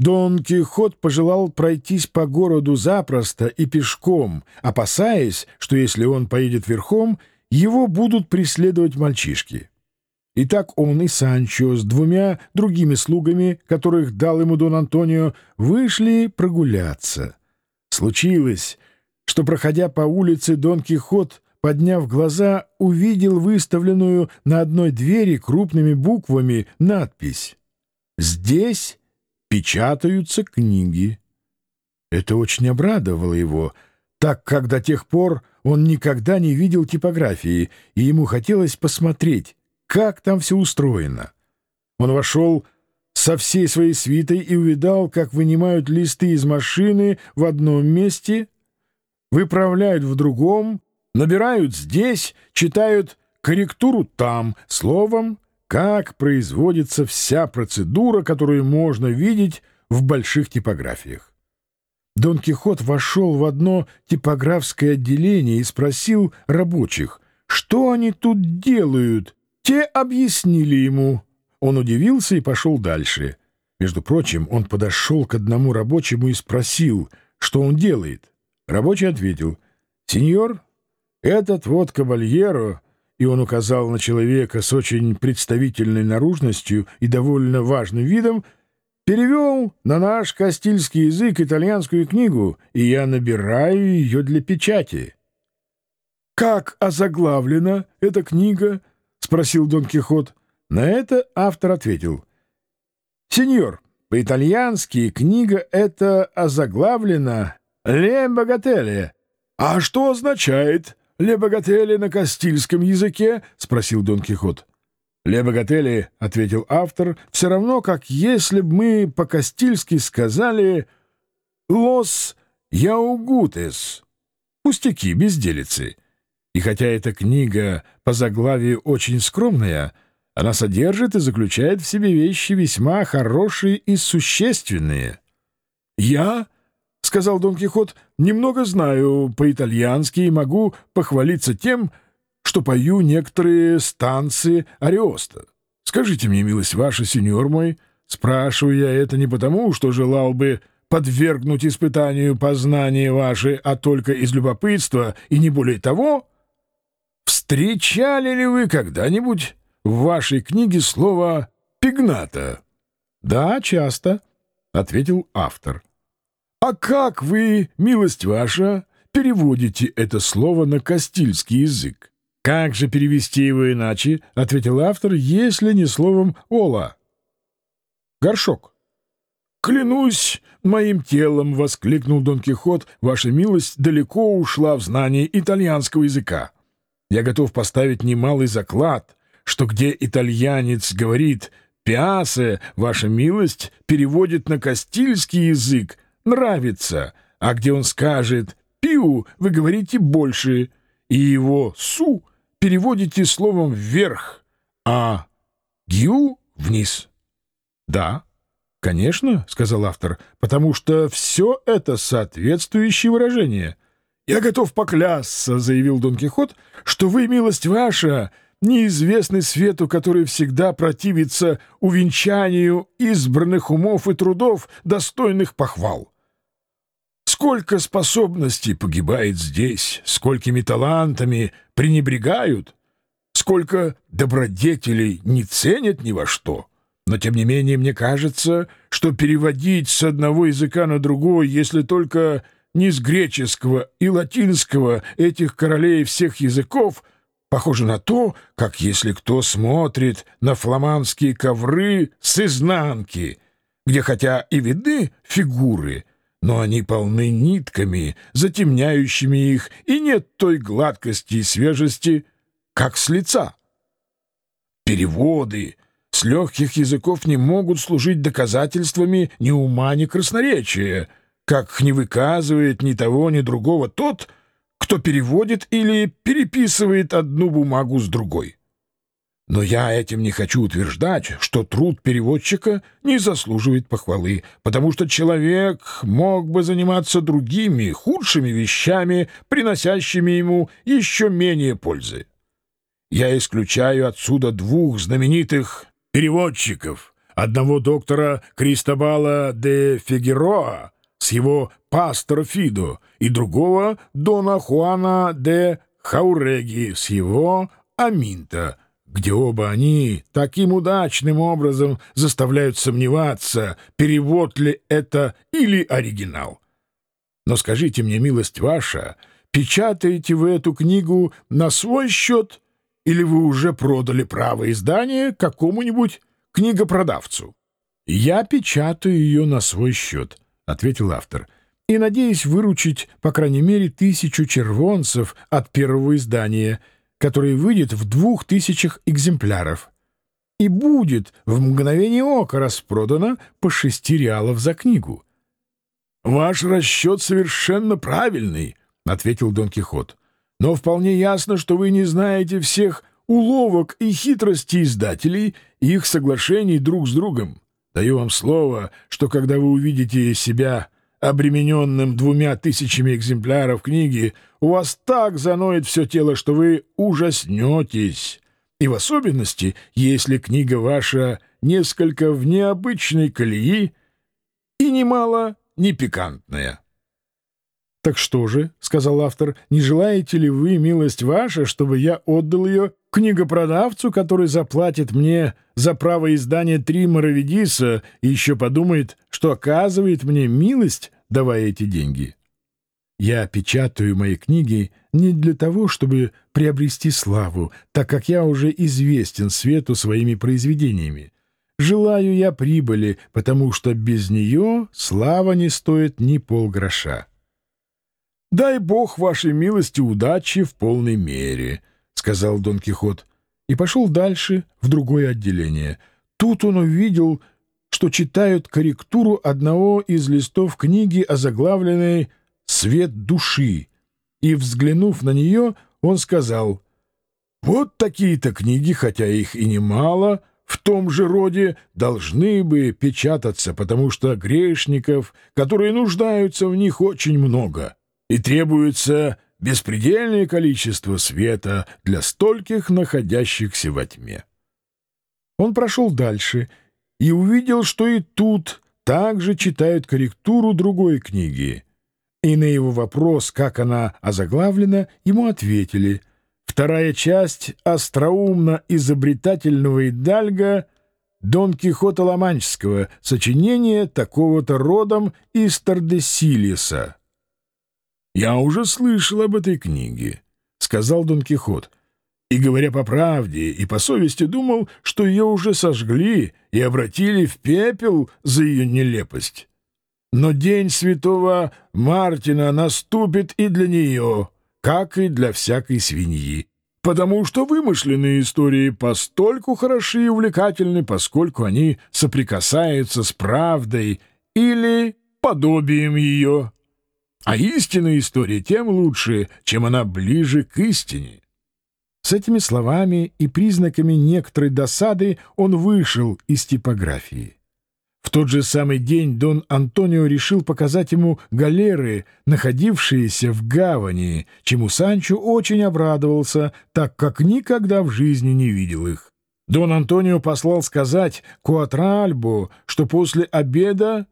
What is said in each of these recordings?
Дон Кихот пожелал пройтись по городу запросто и пешком, опасаясь, что если он поедет верхом, его будут преследовать мальчишки. Итак, он и Санчо с двумя другими слугами, которых дал ему Дон Антонио, вышли прогуляться. Случилось, что, проходя по улице, Дон Кихот, подняв глаза, увидел выставленную на одной двери крупными буквами надпись «Здесь печатаются книги». Это очень обрадовало его, так как до тех пор он никогда не видел типографии, и ему хотелось посмотреть, как там все устроено. Он вошел со всей своей свитой и увидал, как вынимают листы из машины в одном месте, выправляют в другом, набирают здесь, читают корректуру там, словом, как производится вся процедура, которую можно видеть в больших типографиях. Дон Кихот вошел в одно типографское отделение и спросил рабочих, что они тут делают. Те объяснили ему. Он удивился и пошел дальше. Между прочим, он подошел к одному рабочему и спросил, что он делает. Рабочий ответил, «Сеньор, этот вот кабальеро и он указал на человека с очень представительной наружностью и довольно важным видом, перевел на наш кастильский язык итальянскую книгу, и я набираю ее для печати. «Как озаглавлена эта книга?» — спросил Дон Кихот. На это автор ответил. «Сеньор, по-итальянски книга эта озаглавлена «Ле Богателе». А что означает «Ле богатели на кастильском языке?» — спросил Дон Кихот. «Ле богатели», — ответил автор, — «все равно, как если бы мы по-кастильски сказали «лос яугутес» — пустяки, безделицы. И хотя эта книга по заглавию очень скромная, она содержит и заключает в себе вещи весьма хорошие и существенные. «Я...» — сказал Дон Кихот, — «немного знаю по-итальянски и могу похвалиться тем, что пою некоторые станции Ариоста. Скажите мне, милость ваша, сеньор мой, спрашиваю я это не потому, что желал бы подвергнуть испытанию познания ваши, а только из любопытства и не более того, встречали ли вы когда-нибудь в вашей книге слово «пигната»?» «Да, часто», — ответил автор. «А как вы, милость ваша, переводите это слово на кастильский язык?» «Как же перевести его иначе?» — ответил автор, — «если не словом «ола». «Горшок». «Клянусь моим телом!» — воскликнул Дон Кихот. «Ваша милость далеко ушла в знание итальянского языка. Я готов поставить немалый заклад, что где итальянец говорит «пиасе», ваша милость переводит на кастильский язык нравится, а где он скажет «пиу», вы говорите «больше», и его «су» переводите словом «вверх», а «гью» — «вниз». «Да, конечно», — сказал автор, — «потому что все это соответствующие выражения». «Я готов поклясться», — заявил Дон Кихот, — «что вы, милость ваша, неизвестный свету, который всегда противится увенчанию избранных умов и трудов, достойных похвал. Сколько способностей погибает здесь, сколькими талантами пренебрегают, сколько добродетелей не ценят ни во что. Но, тем не менее, мне кажется, что переводить с одного языка на другой, если только не с греческого и латинского этих королей всех языков — Похоже на то, как если кто смотрит на фламандские ковры с изнанки, где хотя и видны фигуры, но они полны нитками, затемняющими их, и нет той гладкости и свежести, как с лица. Переводы с легких языков не могут служить доказательствами ни ума, ни красноречия, как не выказывает ни того, ни другого тот, кто переводит или переписывает одну бумагу с другой. Но я этим не хочу утверждать, что труд переводчика не заслуживает похвалы, потому что человек мог бы заниматься другими, худшими вещами, приносящими ему еще менее пользы. Я исключаю отсюда двух знаменитых переводчиков, одного доктора Кристобала де Фигероа с его пастора Фидо и другого Дона Хуана де Хауреги с его Аминта, где оба они таким удачным образом заставляют сомневаться, перевод ли это или оригинал. Но скажите мне, милость ваша, печатаете вы эту книгу на свой счет или вы уже продали право издания какому-нибудь книгопродавцу? «Я печатаю ее на свой счет», — ответил автор, «и надеюсь выручить, по крайней мере, тысячу червонцев от первого издания, которое выйдет в двух тысячах экземпляров, и будет в мгновение ока распродано по шести реалов за книгу». «Ваш расчет совершенно правильный», — ответил Дон Кихот. «Но вполне ясно, что вы не знаете всех уловок и хитростей издателей и их соглашений друг с другом. Даю вам слово, что когда вы увидите себя обремененным двумя тысячами экземпляров книги, у вас так заноет все тело, что вы ужаснетесь. И в особенности, если книга ваша несколько в необычной колеи и немало не пикантная. «Так что же, — сказал автор, — не желаете ли вы, милость ваша, чтобы я отдал ее книгопродавцу, который заплатит мне за право издания три Моровидиса и еще подумает, что оказывает мне милость, давая эти деньги? Я печатаю мои книги не для того, чтобы приобрести славу, так как я уже известен свету своими произведениями. Желаю я прибыли, потому что без нее слава не стоит ни полгроша. «Дай бог вашей милости удачи в полной мере», — сказал Дон Кихот, и пошел дальше, в другое отделение. Тут он увидел, что читают корректуру одного из листов книги, озаглавленной «Свет души», и, взглянув на нее, он сказал, «Вот такие-то книги, хотя их и немало, в том же роде должны бы печататься, потому что грешников, которые нуждаются в них, очень много» и требуется беспредельное количество света для стольких находящихся во тьме. Он прошел дальше и увидел, что и тут также читают корректуру другой книги. И на его вопрос, как она озаглавлена, ему ответили «Вторая часть остроумно-изобретательного Идальга Дон Кихота Ломанческого, сочинение такого-то родом из Тардесилиса». «Я уже слышал об этой книге», — сказал Дон Кихот. «И, говоря по правде и по совести, думал, что ее уже сожгли и обратили в пепел за ее нелепость. Но день святого Мартина наступит и для нее, как и для всякой свиньи, потому что вымышленные истории постольку хороши и увлекательны, поскольку они соприкасаются с правдой или подобием ее». А истинная история тем лучше, чем она ближе к истине. С этими словами и признаками некоторой досады он вышел из типографии. В тот же самый день Дон Антонио решил показать ему галеры, находившиеся в гавани, чему Санчо очень обрадовался, так как никогда в жизни не видел их. Дон Антонио послал сказать Куатральбо, что после обеда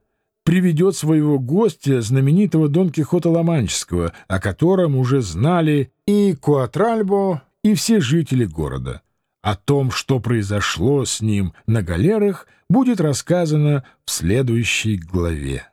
приведет своего гостя, знаменитого Дон Кихота Ломанческого, о котором уже знали и Куатральбо, и все жители города. О том, что произошло с ним на галерах, будет рассказано в следующей главе.